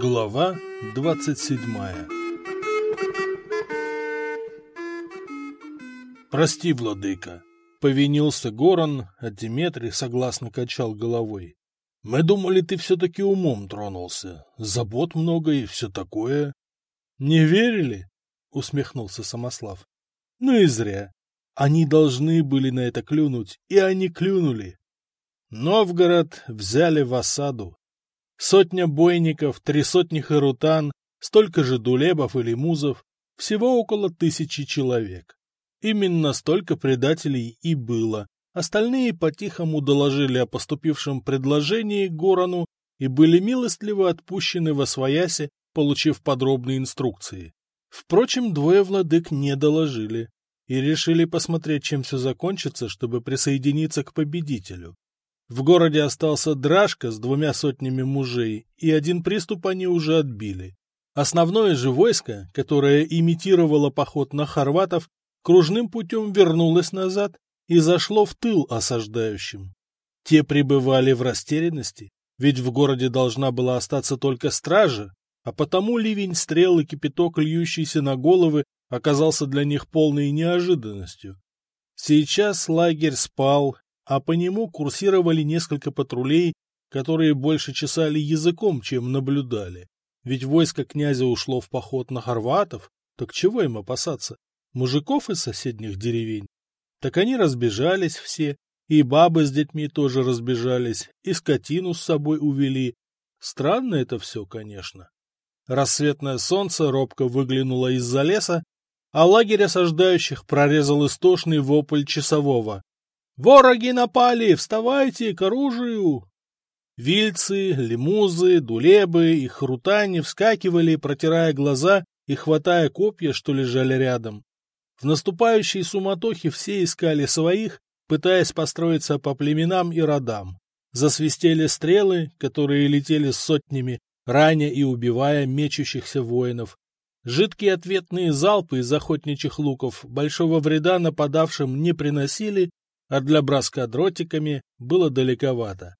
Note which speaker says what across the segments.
Speaker 1: Глава двадцать седьмая «Прости, владыка», — повинился Горан, а Диметрий согласно качал головой. «Мы думали, ты все-таки умом тронулся. Забот много и все такое». «Не верили?» — усмехнулся Самослав. «Ну и зря. Они должны были на это клюнуть, и они клюнули. Новгород взяли в осаду. Сотня бойников, три сотни харутан, столько же дулебов и лимузов, всего около тысячи человек. Именно столько предателей и было. Остальные по-тихому доложили о поступившем предложении Горану и были милостливо отпущены во свояси, получив подробные инструкции. Впрочем, двое владык не доложили и решили посмотреть, чем все закончится, чтобы присоединиться к победителю. В городе остался Драшка с двумя сотнями мужей, и один приступ они уже отбили. Основное же войско, которое имитировало поход на хорватов, кружным путем вернулось назад и зашло в тыл осаждающим. Те пребывали в растерянности, ведь в городе должна была остаться только стража, а потому ливень стрел и кипяток, льющийся на головы, оказался для них полной неожиданностью. Сейчас лагерь спал, а по нему курсировали несколько патрулей, которые больше чесали языком, чем наблюдали. Ведь войско князя ушло в поход на хорватов, так чего им опасаться? Мужиков из соседних деревень? Так они разбежались все, и бабы с детьми тоже разбежались, и скотину с собой увели. Странно это все, конечно. Рассветное солнце робко выглянуло из-за леса, а лагерь осаждающих прорезал истошный вопль часового. «Вороги напали! Вставайте к оружию!» Вильцы, лимузы, дулебы и хрутани вскакивали, протирая глаза и хватая копья, что лежали рядом. В наступающей суматохе все искали своих, пытаясь построиться по племенам и родам. Засвистели стрелы, которые летели сотнями, раня и убивая мечущихся воинов. Жидкие ответные залпы из охотничьих луков большого вреда нападавшим не приносили, а для броска дротиками было далековато.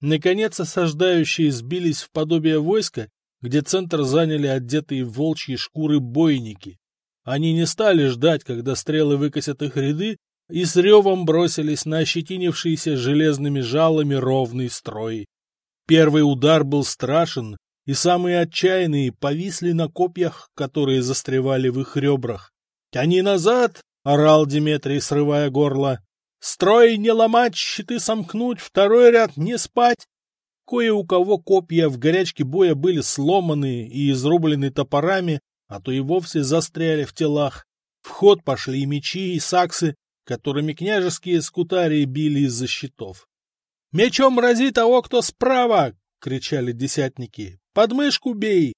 Speaker 1: Наконец осаждающие сбились в подобие войска, где центр заняли одетые в волчьи шкуры бойники. Они не стали ждать, когда стрелы выкосят их ряды, и с ревом бросились на ощетинившийся железными жалами ровный строй. Первый удар был страшен, и самые отчаянные повисли на копьях, которые застревали в их ребрах. «Тяни назад!» — орал Диметрий, срывая горло. Строй не ломать, щиты сомкнуть, второй ряд не спать. Кое у кого копья в горячке боя были сломаны и изрублены топорами, а то и вовсе застряли в телах. В ход пошли и мечи, и саксы, которыми княжеские скутарии били из-за щитов. «Мечом рази того, кто справа!» — кричали десятники. «Подмышку бей!»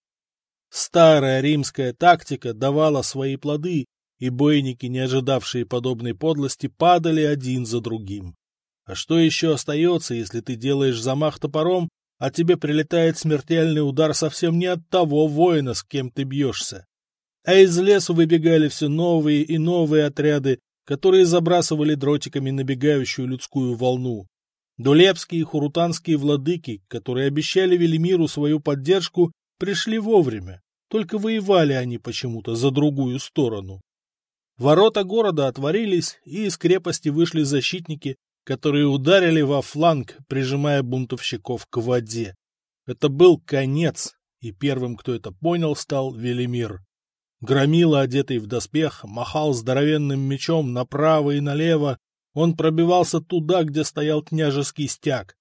Speaker 1: Старая римская тактика давала свои плоды, и бойники, не ожидавшие подобной подлости, падали один за другим. А что еще остается, если ты делаешь замах топором, а тебе прилетает смертельный удар совсем не от того воина, с кем ты бьешься? А из лесу выбегали все новые и новые отряды, которые забрасывали дротиками набегающую людскую волну. Дулепские и хурутанские владыки, которые обещали Велимиру свою поддержку, пришли вовремя, только воевали они почему-то за другую сторону. Ворота города отворились, и из крепости вышли защитники, которые ударили во фланг, прижимая бунтовщиков к воде. Это был конец, и первым, кто это понял, стал Велимир. Громила, одетый в доспех, махал здоровенным мечом направо и налево. Он пробивался туда, где стоял княжеский стяг.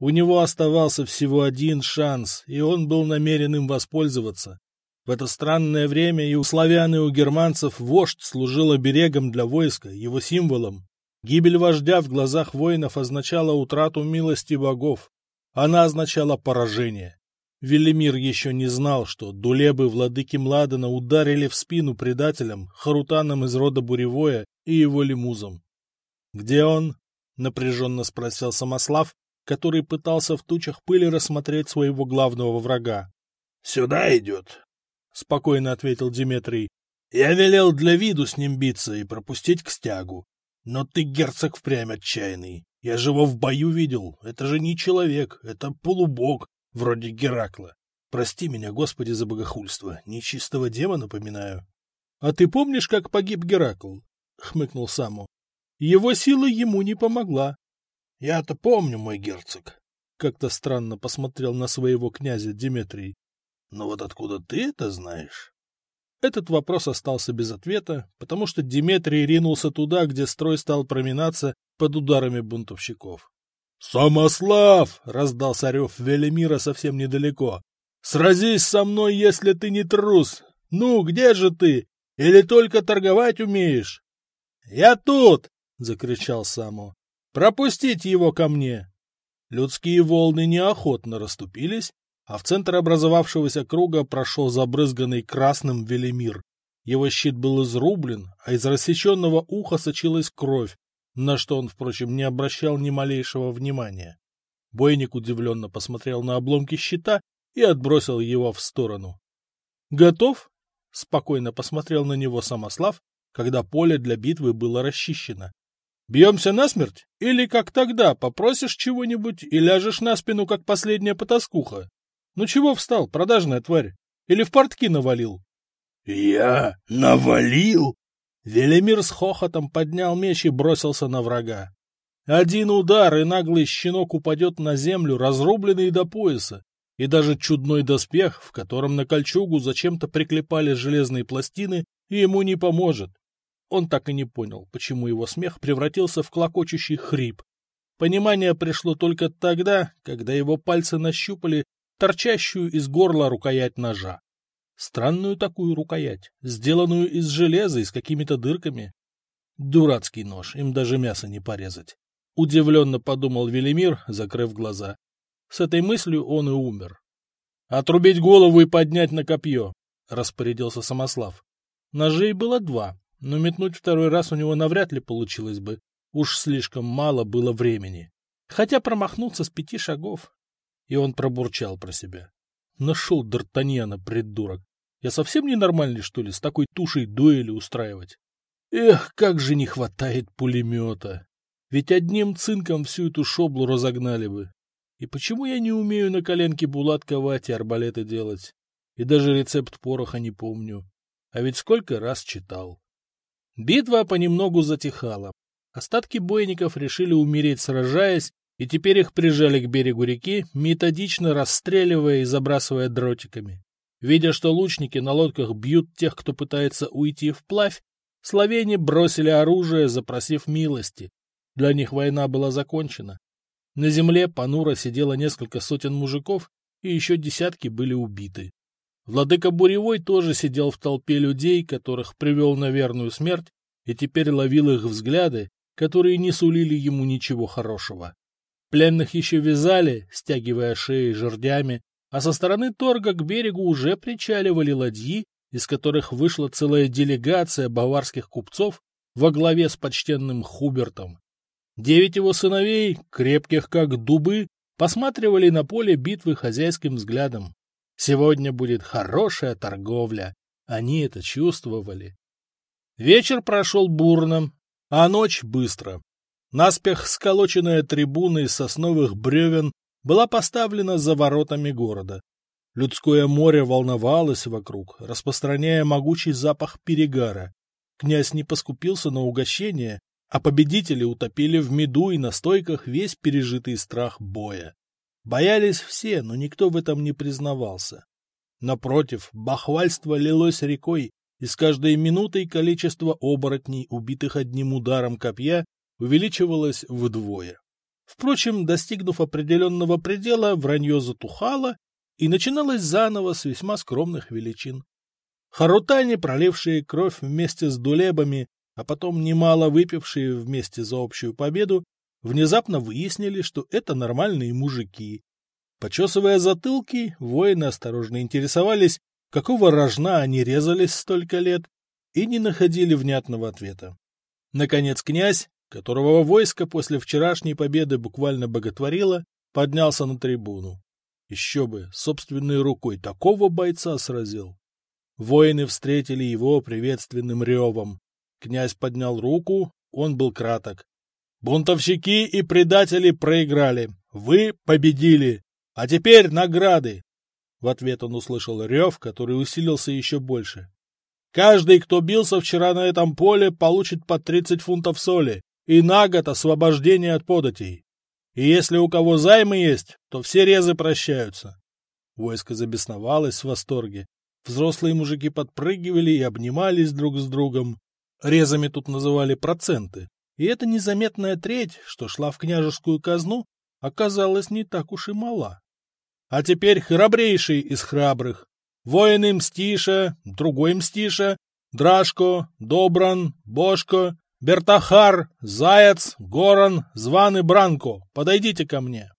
Speaker 1: У него оставался всего один шанс, и он был намерен им воспользоваться. В это странное время и у славян, и у германцев вождь служил оберегом для войска, его символом. Гибель вождя в глазах воинов означала утрату милости богов. Она означала поражение. Велимир еще не знал, что дулебы владыки Младена ударили в спину предателям, харутанам из рода Буревое и его лимузам. «Где он?» — напряженно спросил Самослав, который пытался в тучах пыли рассмотреть своего главного врага.
Speaker 2: «Сюда идет», —
Speaker 1: спокойно ответил Диметрий.
Speaker 2: — Я велел для виду с ним биться и пропустить к стягу. Но ты, герцог, впрямь отчаянный. Я же его в бою видел. Это же не человек, это полубог, вроде Геракла.
Speaker 1: Прости меня, Господи, за богохульство. Нечистого демона напоминаю. — А ты помнишь, как погиб Геракл? — хмыкнул Саму. — Его сила ему не помогла. — Я-то помню, мой герцог. Как-то странно посмотрел на своего князя Дмитрий. — Но вот откуда ты это знаешь? Этот вопрос остался без ответа, потому что Диметрий ринулся туда, где строй стал проминаться под ударами бунтовщиков. «Самослав!» — раздался рев Велимира совсем недалеко. «Сразись со мной, если ты не трус! Ну, где же ты? Или только торговать умеешь?» «Я тут!» — закричал Само. «Пропустите его ко мне!» Людские волны неохотно расступились, а в центр образовавшегося круга прошел забрызганный красным Велимир. Его щит был изрублен, а из рассеченного уха сочилась кровь, на что он, впрочем, не обращал ни малейшего внимания. Бойник удивленно посмотрел на обломки щита и отбросил его в сторону. «Готов?» — спокойно посмотрел на него Самослав, когда поле для битвы было расчищено. «Бьемся насмерть? Или, как тогда, попросишь чего-нибудь и ляжешь на спину, как последняя потаскуха?» Ну чего встал, продажная тварь? Или в портки навалил?
Speaker 2: — Я навалил?
Speaker 1: Велимир с хохотом поднял меч и бросился на врага. Один удар, и наглый щенок упадет на землю, разрубленный до пояса, и даже чудной доспех, в котором на кольчугу зачем-то приклепали железные пластины, ему не поможет. Он так и не понял, почему его смех превратился в клокочущий хрип. Понимание пришло только тогда, когда его пальцы нащупали торчащую из горла рукоять ножа. Странную такую рукоять, сделанную из железа и с какими-то дырками. Дурацкий нож, им даже мясо не порезать. Удивленно подумал Велимир, закрыв глаза. С этой мыслью он и умер. «Отрубить голову и поднять на копье», — распорядился Самослав. Ножей было два, но метнуть второй раз у него навряд ли получилось бы. Уж слишком мало было времени. Хотя промахнуться с пяти шагов и он пробурчал про себя. Нашел Д'Артаньяна, придурок. Я совсем ненормальный, что ли, с такой тушей дуэли устраивать? Эх, как же не хватает пулемета. Ведь одним цинком всю эту шоблу разогнали бы. И почему я не умею на коленке булат ковать и арбалеты делать? И даже рецепт пороха не помню. А ведь сколько раз читал. Битва понемногу затихала. Остатки бойников решили умереть, сражаясь, и теперь их прижали к берегу реки, методично расстреливая и забрасывая дротиками. Видя, что лучники на лодках бьют тех, кто пытается уйти вплавь, словени бросили оружие, запросив милости. Для них война была закончена. На земле понуро сидело несколько сотен мужиков, и еще десятки были убиты. Владыка Буревой тоже сидел в толпе людей, которых привел на верную смерть, и теперь ловил их взгляды, которые не сулили ему ничего хорошего. Пленных еще вязали, стягивая шеи жердями, а со стороны торга к берегу уже причаливали ладьи, из которых вышла целая делегация баварских купцов во главе с почтенным Хубертом. Девять его сыновей, крепких как дубы, посматривали на поле битвы хозяйским взглядом. Сегодня будет хорошая торговля. Они это чувствовали. Вечер прошел бурно, а ночь быстро. Наспех сколоченная трибуна из сосновых бревен была поставлена за воротами города. Людское море волновалось вокруг, распространяя могучий запах перегара. Князь не поскупился на угощение, а победители утопили в меду и настойках весь пережитый страх боя. Боялись все, но никто в этом не признавался. Напротив, бахвальство лилось рекой, и с каждой минутой количество оборотней, убитых одним ударом копья, увеличивалось вдвое. Впрочем, достигнув определенного предела, вранье затухало и начиналось заново с весьма скромных величин. Харутане, пролившие кровь вместе с дулебами, а потом немало выпившие вместе за общую победу, внезапно выяснили, что это нормальные мужики. Почесывая затылки, воины осторожно интересовались, какого рожна они резались столько лет, и не находили внятного ответа. Наконец князь, которого войско после вчерашней победы буквально боготворило, поднялся на трибуну. Еще бы, собственной рукой такого бойца сразил. Воины встретили его приветственным ревом. Князь поднял руку, он был краток. «Бунтовщики и предатели проиграли. Вы победили. А теперь награды!» В ответ он услышал рев, который усилился еще больше. «Каждый, кто бился вчера на этом поле, получит по 30 фунтов соли и на год освобождение от податей. И если у кого займы есть, то все резы прощаются». Войско забесновалось в восторге. Взрослые мужики подпрыгивали и обнимались друг с другом. Резами тут называли проценты. И эта незаметная треть, что шла в княжескую казну, оказалась не так уж и мала. А теперь храбрейший из храбрых. Воины Мстиша, другой Мстиша, Драшко, Добран, Бошко, Бертахар, Заяц, Горан, Зван и Бранко, подойдите ко мне.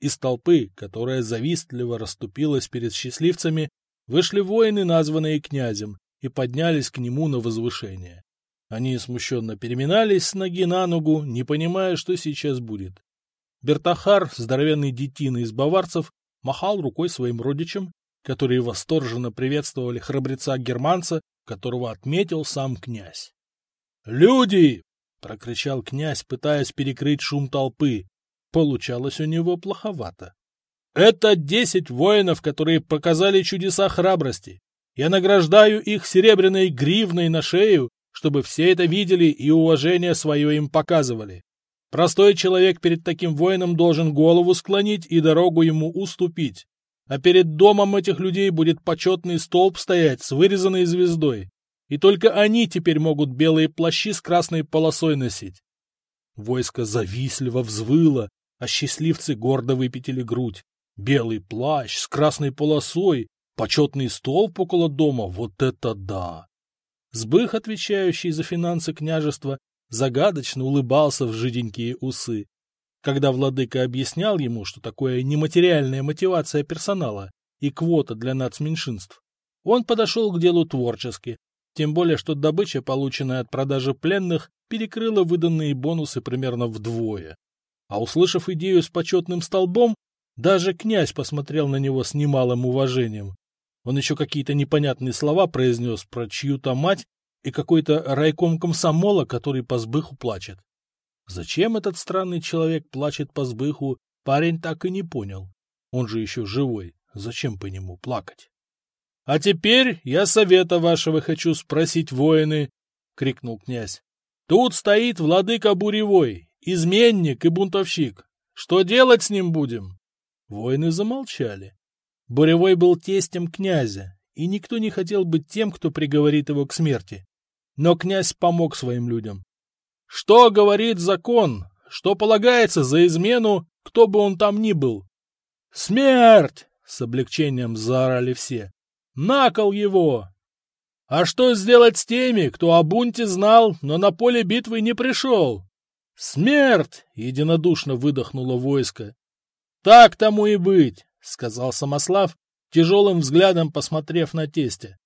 Speaker 1: Из толпы, которая завистливо расступилась перед счастливцами, Вышли воины, названные князем, и поднялись к нему на возвышение. Они смущенно переминались с ноги на ногу, не понимая, что сейчас будет. Бертахар, здоровенный детина из баварцев, махал рукой своим родичам, которые восторженно приветствовали храбреца-германца, которого отметил сам князь. «Люди!» — прокричал князь, пытаясь перекрыть шум толпы. Получалось у него плоховато. Это десять воинов, которые показали чудеса храбрости. Я награждаю их серебряной гривной на шею, чтобы все это видели и уважение свое им показывали. Простой человек перед таким воином должен голову склонить и дорогу ему уступить. А перед домом этих людей будет почетный столб стоять с вырезанной звездой. И только они теперь могут белые плащи с красной полосой носить. Войско завистливо взвыло, а счастливцы гордо выпятили грудь. Белый плащ с красной полосой, почетный столб около дома — вот это да! Сбых, отвечающий за финансы княжества, загадочно улыбался в жиденькие усы. Когда владыка объяснял ему, что такое нематериальная мотивация персонала и квота для нацменьшинств, он подошел к делу творчески, тем более что добыча, полученная от продажи пленных, перекрыла выданные бонусы примерно вдвое. А услышав идею с почетным столбом, даже князь посмотрел на него с немалым уважением. Он еще какие-то непонятные слова произнес про чью-то мать и какой-то райком комсомола, который по сбыху плачет. Зачем этот странный человек плачет по сбыху, парень так и не понял. Он же еще живой, зачем по нему плакать? — А теперь я совета вашего хочу спросить, воины, — крикнул князь. — Тут стоит владыка Буревой, изменник и бунтовщик. Что делать с ним будем? Воины замолчали. Буревой был тестем князя, и никто не хотел быть тем, кто приговорит его к смерти. Но князь помог своим людям. Что говорит закон? Что полагается за измену, кто бы он там ни был? Смерть! С облегчением заорали все. Накол его! А что сделать с теми, кто о бунте знал, но на поле битвы не пришел? Смерть! Единодушно выдохнуло войско. Так тому и быть, сказал Самослав, тяжелым взглядом посмотрев на тестя.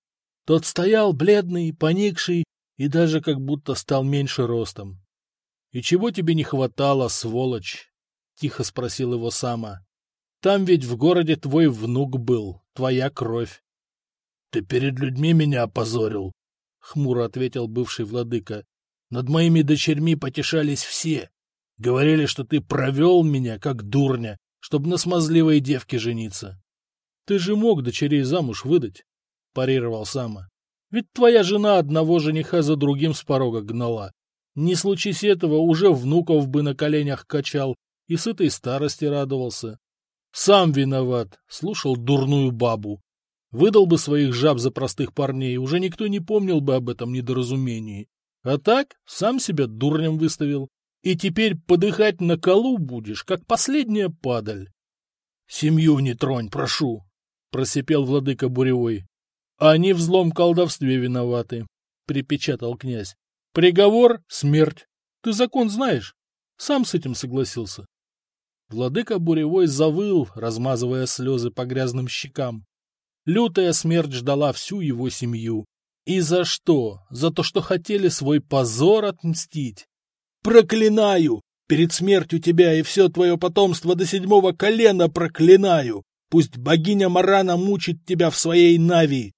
Speaker 1: Тот стоял бледный, поникший и даже как будто стал меньше ростом. — И чего тебе не хватало, сволочь? — тихо спросил его Сама. — Там ведь в городе твой внук был, твоя кровь. — Ты перед людьми меня опозорил, — хмуро ответил бывший владыка. — Над моими дочерьми потешались все. Говорили, что ты провел меня, как дурня, чтобы на смазливой девке жениться. Ты же мог дочерей замуж выдать, — парировал Сама. Ведь твоя жена одного жениха за другим с порога гнала. Не случись этого, уже внуков бы на коленях качал и с этой старости радовался. Сам виноват, слушал дурную бабу. Выдал бы своих жаб за простых парней, уже никто не помнил бы об этом недоразумении. А так, сам себя дурнем выставил и теперь подыхать на колу будешь, как последняя падаль. — Семью не тронь, прошу, — просипел владыка Буревой. — Они в злом колдовстве виноваты, — припечатал князь. — Приговор — смерть. Ты закон знаешь. Сам с этим согласился. Владыка Буревой завыл, размазывая слезы по грязным щекам. Лютая смерть ждала всю его семью. И за что? За то, что хотели свой позор отмстить. Проклинаю! Перед смертью тебя и все твое потомство до седьмого колена проклинаю! Пусть богиня Марана мучит тебя в своей нави!»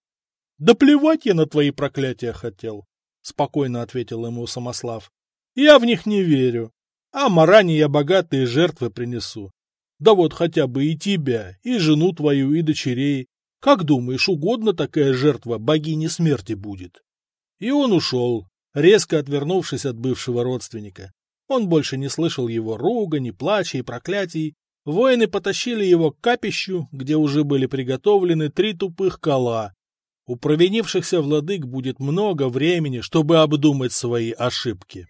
Speaker 1: «Да плевать я на твои проклятия хотел!» — спокойно ответил ему Самослав. «Я в них не верю. А Маране я богатые жертвы принесу. Да вот хотя бы и тебя, и жену твою, и дочерей. Как думаешь, угодно такая жертва богини смерти будет? И он ушел, резко отвернувшись от бывшего родственника. Он больше не слышал его ругани, плача и проклятий. Воины потащили его к капищу, где уже были приготовлены три тупых кола. У провинившихся владык будет много времени, чтобы обдумать свои ошибки.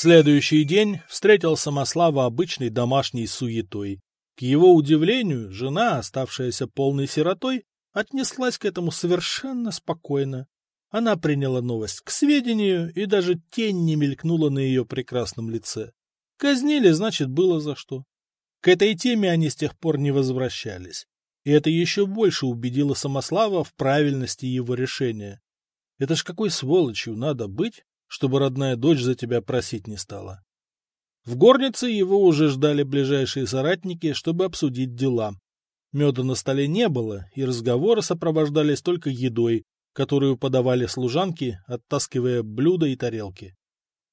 Speaker 1: Следующий день встретил Самослава обычной домашней суетой. К его удивлению, жена, оставшаяся полной сиротой, отнеслась к этому совершенно спокойно. Она приняла новость к сведению, и даже тень не мелькнула на ее прекрасном лице. Казнили, значит, было за что. К этой теме они с тех пор не возвращались. И это еще больше убедило Самослава в правильности его решения. Это ж какой сволочью надо быть, чтобы родная дочь за тебя просить не стала. В горнице его уже ждали ближайшие соратники, чтобы обсудить дела. Меда на столе не было, и разговоры сопровождались только едой, которую подавали служанки, оттаскивая блюда и тарелки.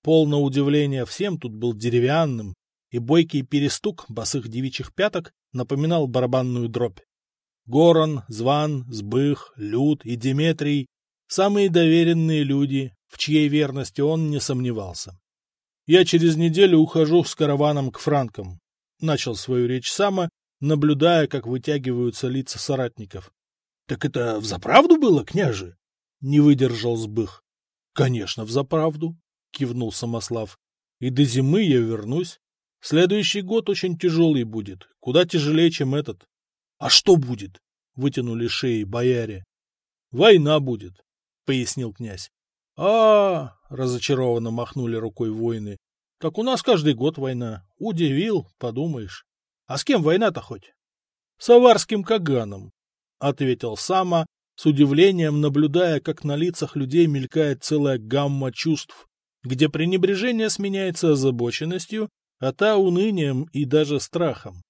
Speaker 1: Пол на удивление всем тут был деревянным, и бойкий перестук босых девичьих пяток напоминал барабанную дробь. Горан, Зван, Сбых, Люд и Диметрий — самые доверенные люди, в чьей верности он не сомневался. «Я через неделю ухожу с караваном к франкам», — начал свою речь Сама, наблюдая, как вытягиваются лица соратников. — Так это взаправду было, княже? — не выдержал Сбых. — Конечно, взаправду, — кивнул Самослав. — И до зимы я вернусь. Следующий год очень тяжелый будет, куда тяжелее, чем этот. — А что будет? — вытянули шеи бояре. — Война будет, — пояснил князь. А, разочарованно махнули рукой воины. Так у нас каждый год война. Удивил, подумаешь. А с кем война-то хоть? С аварским Каганом, ответил Сама, с удивлением наблюдая, как на лицах людей мелькает целая гамма чувств, где пренебрежение сменяется озабоченностью, а та унынием и даже страхом.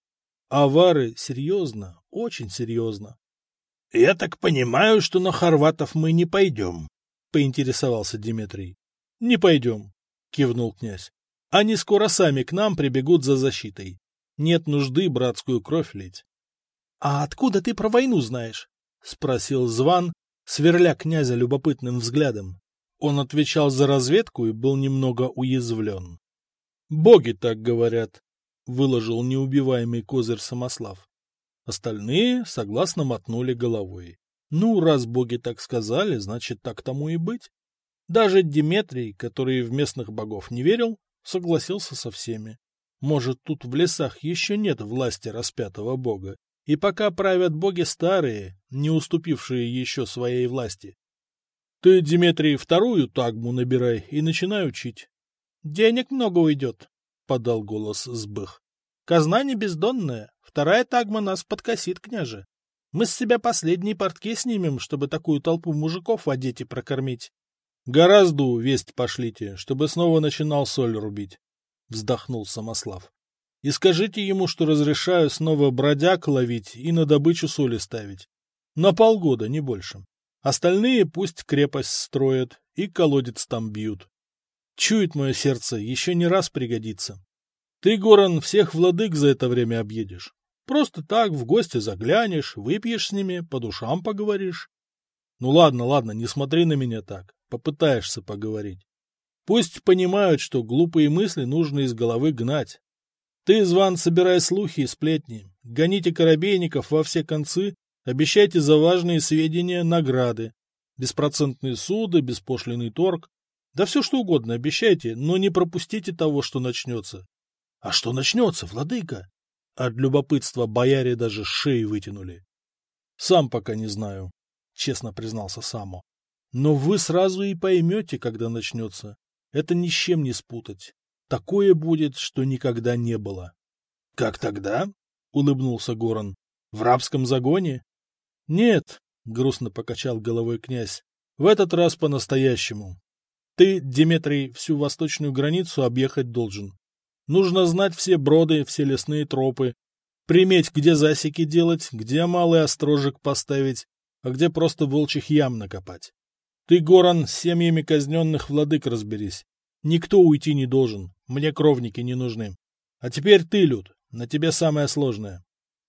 Speaker 1: Авары серьезно, очень серьезно. — Я так понимаю, что на хорватов мы не пойдем, поинтересовался Дмитрий. — Не пойдем, — кивнул князь. — Они скоро сами к нам прибегут за защитой. Нет нужды братскую кровь лить. — А откуда ты про войну знаешь? — спросил Зван, сверля князя любопытным взглядом. Он отвечал за разведку и был немного уязвлен. — Боги так говорят, — выложил неубиваемый козырь Самослав. Остальные согласно мотнули головой. Ну, раз боги так сказали, значит, так тому и быть. Даже Диметрий, который в местных богов не верил, согласился со всеми. Может, тут в лесах еще нет власти распятого бога, и пока правят боги старые, не уступившие еще своей власти. Ты, Диметрий, вторую тагму набирай и начинай учить. — Денег много уйдет, — подал голос Сбых. — Казна не бездонная, вторая тагма нас подкосит, княже. Мы с себя последние портки снимем, чтобы такую толпу мужиков в одете прокормить. Гораздо весть пошлите, чтобы снова начинал соль рубить, — вздохнул Самослав. И скажите ему, что разрешаю снова бродяг ловить и на добычу соли ставить. На полгода, не больше. Остальные пусть крепость строят и колодец там бьют. Чует мое сердце, еще не раз пригодится. Ты, Горан, всех владык за это время объедешь. Просто так в гости заглянешь, выпьешь с ними, по душам поговоришь. Ну ладно, ладно, не смотри на меня так. Попытаешься поговорить. Пусть понимают, что глупые мысли нужно из головы гнать. Ты, Зван, собирай слухи и сплетни. Гоните корабейников во все концы, обещайте за важные сведения награды. Беспроцентные суды, беспошлиный торг. Да все что угодно обещайте, но не пропустите того, что начнется. — А что начнется, владыка? От любопытства бояре даже шеи вытянули. — Сам пока не знаю, — честно признался Само. — Но вы сразу и поймете, когда начнется. Это ни с чем не спутать. Такое будет, что никогда не было. — Как тогда? — улыбнулся Горан. — В рабском загоне? — Нет, — грустно покачал головой князь. — В этот раз по-настоящему. Ты, Диметрий, всю восточную границу объехать должен. Нужно знать все броды, все лесные тропы, приметь, где засеки делать, где малый острожек поставить, а где просто волчьих ям накопать. Ты, Горан, с семьями казненных владык разберись. Никто уйти не должен, мне кровники не нужны. А теперь ты, Люд, на тебе самое сложное.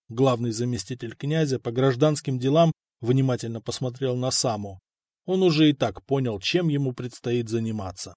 Speaker 1: Главный заместитель князя по гражданским делам внимательно посмотрел на Саму. Он уже и так понял, чем ему предстоит заниматься.